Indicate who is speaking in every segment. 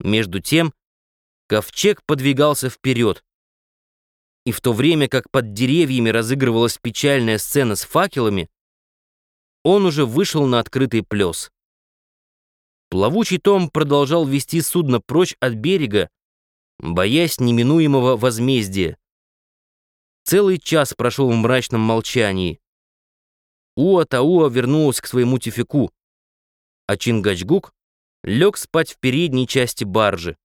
Speaker 1: Между тем ковчег подвигался вперед. И в то время как под деревьями разыгрывалась печальная сцена с факелами, он уже вышел на открытый плес. Плавучий том продолжал вести судно прочь от берега, боясь неминуемого возмездия. Целый час прошел в мрачном молчании. Уа-Тауа вернулась к своему тюфяку, а Чингачгук лег спать в передней части баржи.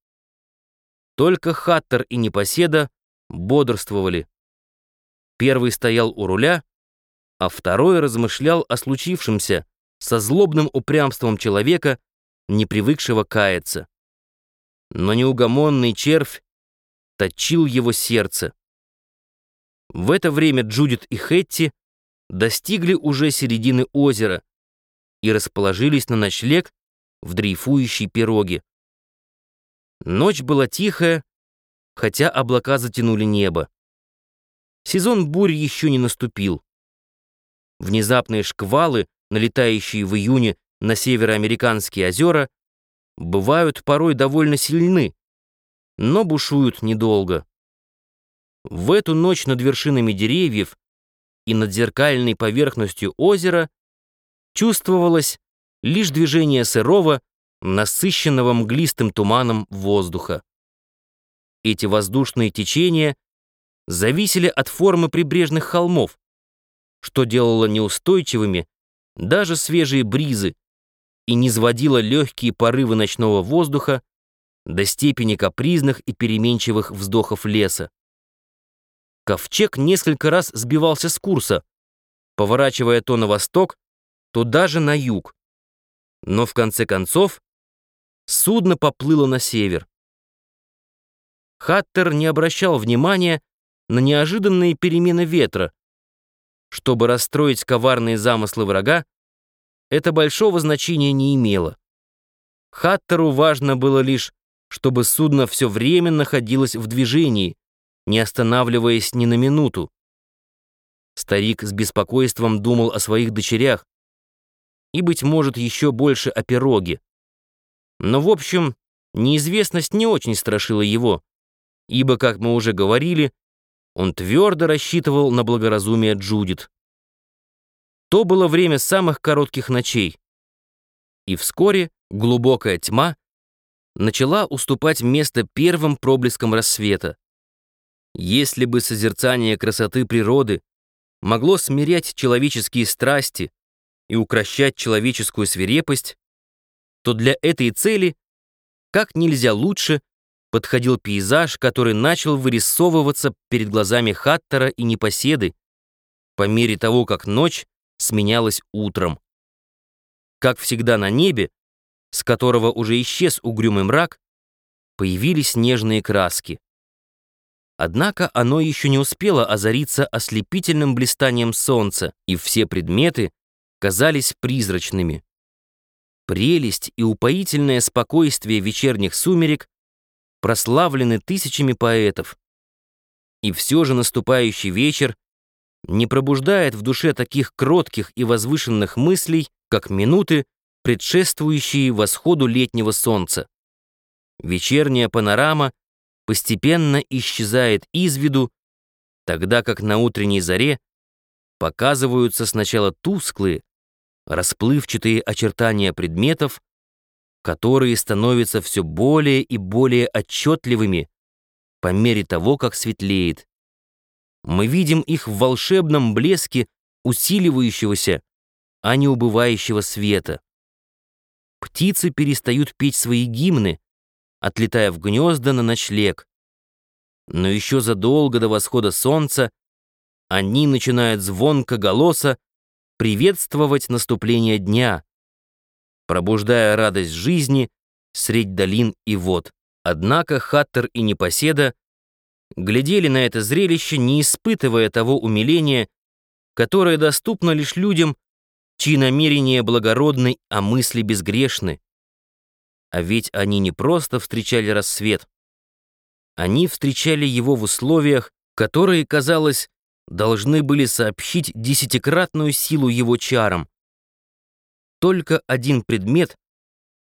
Speaker 1: Только Хаттер и Непоседа бодрствовали. Первый стоял у руля, а второй размышлял о случившемся со злобным упрямством человека, не привыкшего каяться. Но неугомонный червь точил его сердце. В это время Джудит и Хетти достигли уже середины озера и расположились на ночлег в дрейфующей пироге. Ночь была тихая, хотя облака затянули небо. Сезон бурь еще не наступил. Внезапные шквалы, налетающие в июне на североамериканские озера, бывают порой довольно сильны, но бушуют недолго. В эту ночь над вершинами деревьев и над зеркальной поверхностью озера чувствовалось лишь движение сырого, насыщенного мглистым туманом воздуха. Эти воздушные течения зависели от формы прибрежных холмов, что делало неустойчивыми даже свежие бризы и низводило легкие порывы ночного воздуха до степени капризных и переменчивых вздохов леса. Ковчег несколько раз сбивался с курса, поворачивая то на восток, то даже на юг. Но в конце концов судно поплыло на север. Хаттер не обращал внимания на неожиданные перемены ветра. Чтобы расстроить коварные замыслы врага, это большого значения не имело. Хаттеру важно было лишь, чтобы судно все время находилось в движении, не останавливаясь ни на минуту. Старик с беспокойством думал о своих дочерях, и, быть может, еще больше о пироге. Но, в общем, неизвестность не очень страшила его, ибо, как мы уже говорили, он твердо рассчитывал на благоразумие Джудит. То было время самых коротких ночей, и вскоре глубокая тьма начала уступать место первым проблескам рассвета. Если бы созерцание красоты природы могло смирять человеческие страсти, и укращать человеческую свирепость, то для этой цели как нельзя лучше подходил пейзаж, который начал вырисовываться перед глазами Хаттера и Непоседы по мере того, как ночь сменялась утром. Как всегда на небе, с которого уже исчез угрюмый мрак, появились нежные краски. Однако оно еще не успело озариться ослепительным блистанием солнца, и все предметы казались призрачными. Прелесть и упоительное спокойствие вечерних сумерек прославлены тысячами поэтов. И все же наступающий вечер не пробуждает в душе таких кротких и возвышенных мыслей, как минуты, предшествующие восходу летнего солнца. Вечерняя панорама постепенно исчезает из виду, тогда как на утренней заре показываются сначала тусклые, расплывчатые очертания предметов, которые становятся все более и более отчетливыми по мере того, как светлеет. Мы видим их в волшебном блеске усиливающегося, а не убывающего света. Птицы перестают петь свои гимны, отлетая в гнезда на ночлег. Но еще задолго до восхода солнца они начинают звонко голоса приветствовать наступление дня, пробуждая радость жизни средь долин и вод. Однако Хаттер и Непоседа глядели на это зрелище, не испытывая того умиления, которое доступно лишь людям, чьи намерения благородны, а мысли безгрешны. А ведь они не просто встречали рассвет. Они встречали его в условиях, которые, казалось, должны были сообщить десятикратную силу его чарам. Только один предмет,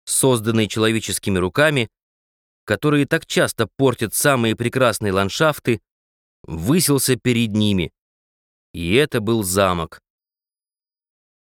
Speaker 1: созданный человеческими руками, которые так часто портят самые прекрасные ландшафты, высился перед ними. И это был замок.